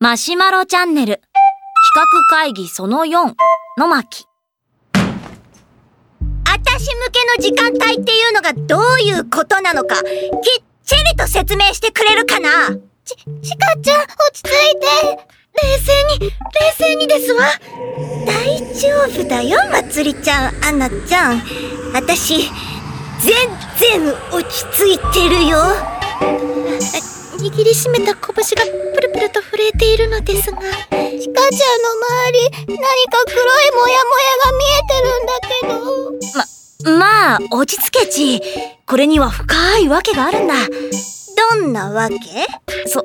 マシュマロチャンネル企画会議その4の巻あたし向けの時間帯っていうのがどういうことなのかきっちりと説明してくれるかな？ち、ちかちゃん、落ち着いて。冷静に、冷静にですわ。大丈夫だよ、まつりちゃん、アナちゃん。あたし、全然落ち着いてるよ。握りしめた拳がプルプルと震えているのですが。ちかちゃんの周り、何か黒いモヤモヤが見えてるんだけど。ま、まあ、落ち着けち。これには深いわけがあるんだ。どんなわけそ、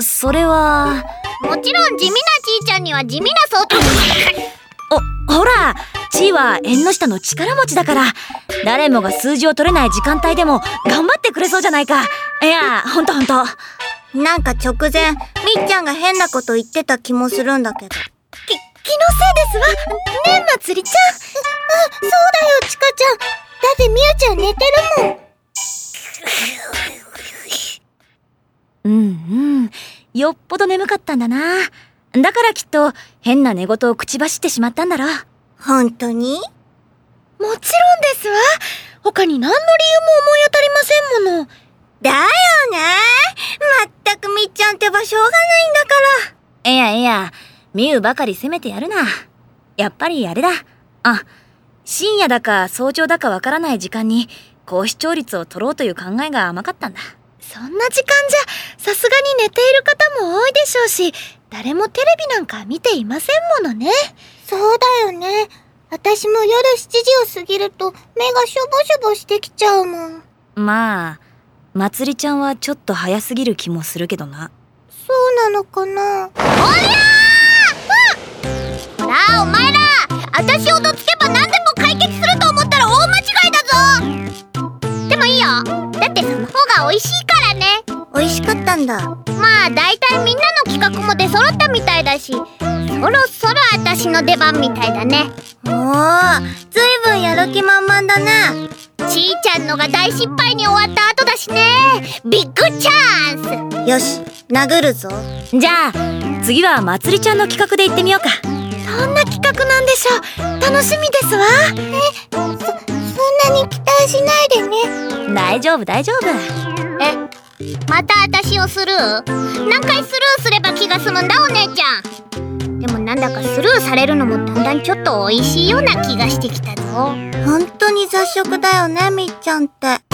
それは。もちろん地味なちーちゃんには地味な装置。お、ほら、ちーは縁の下の力持ちだから、誰もが数字を取れない時間帯でも頑張ってくれそうじゃないか。いや、ほんとほんと。なんか直前、みっちゃんが変なこと言ってた気もするんだけど。き、気のせいですわ。ねえ、まつりちゃん。あ、そうだよ、ちかちゃん。だってみゆちゃん寝てるもん。うんうん。よっぽど眠かったんだな。だからきっと変な寝言を口走ってしまったんだろ。本当に？もちろんですわ。他に何の理由も思い当たりませんもの。だよね。みっちゃんってばしょうがないんだから。いやいや、みゆばかり責めてやるな。やっぱりあれだ。あ、深夜だか早朝だかわからない時間に高視聴率を取ろうという考えが甘かったんだ。そんな時間じゃ、さすがに寝ている方も多いでしょうし、誰もテレビなんか見ていませんものね。そうだよね。私も夜7時を過ぎると目がしょぼしょぼしてきちゃうもん。まあ、まつりちゃんはちょっと早すぎる気もするけどな。そうなのかな？おりゃー、うん、ほら、お前ら私をどつけば何でも解決すると思ったら大間違いだぞ。でもいいよ。だってその方が美味しいからね。美味しかったんだ。まあ大体みんなの企画も出揃ったみたいだしそろそろ私の出番みたいだね。おおずいぶんやる気満々だねちーちゃんのが大失敗に終わった後だしね。ビッグチャンス。よし殴るぞ。じゃあ次はまつりちゃんの企画で行ってみようか。どんな企画なんでしょう。楽しみですわ。えそそんなに期待しないでね。大丈夫大丈夫。えまた私をスルー？何回スルーすれば気が済むんだお姉ちゃんでもなんだかスルーされるのもだんだんちょっと美味しいような気がしてきたぞ。本当に雑食だよねみっちゃんって。